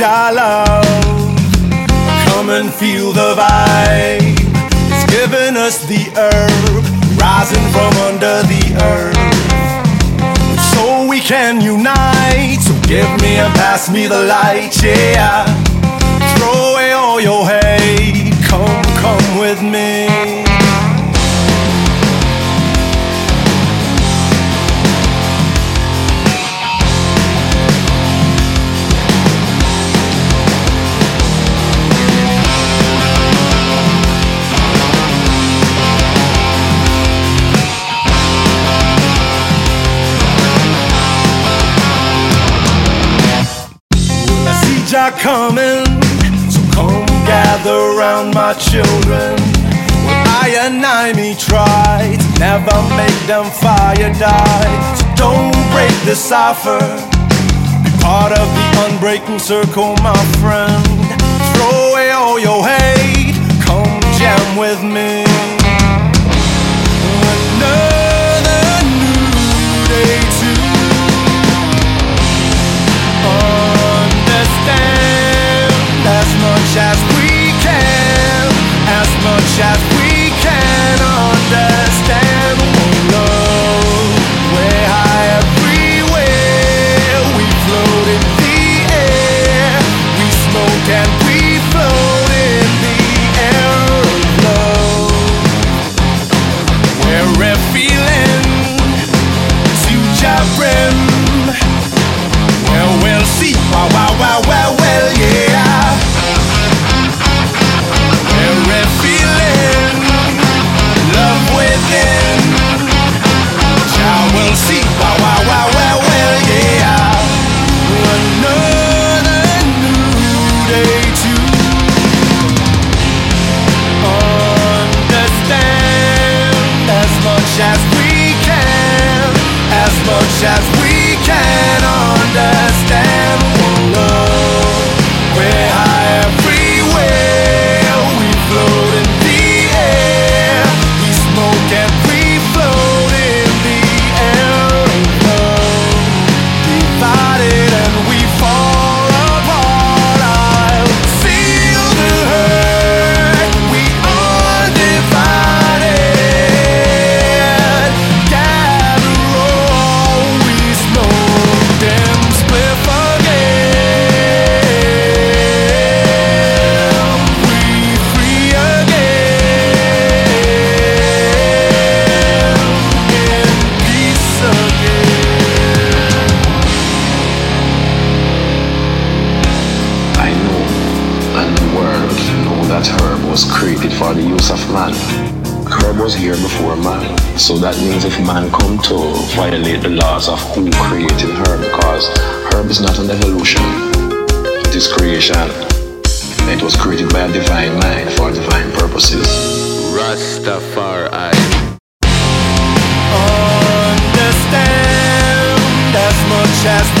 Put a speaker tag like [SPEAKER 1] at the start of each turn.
[SPEAKER 1] Jah love. Come and feel the vibe. It's giving us the herb, rising from under the earth. So we can unite. So give me and pass me the light, yeah. Throw away all your hate. Come, come with me. Jah coming, so come gather round my children. When I and I me try to never make them fire die. So don't break the cipher, be part of the unbreaking circle, my friend. Throw away all your hate, come jam with me. Much as as we can, as much as we can understand. Oh,
[SPEAKER 2] man. Herb was here before man, so that means if man come to violate the laws of who created herb, because herb is not an evolution, it is creation. It was created by a divine mind for divine purposes.
[SPEAKER 3] Rastafari.
[SPEAKER 1] understand as much as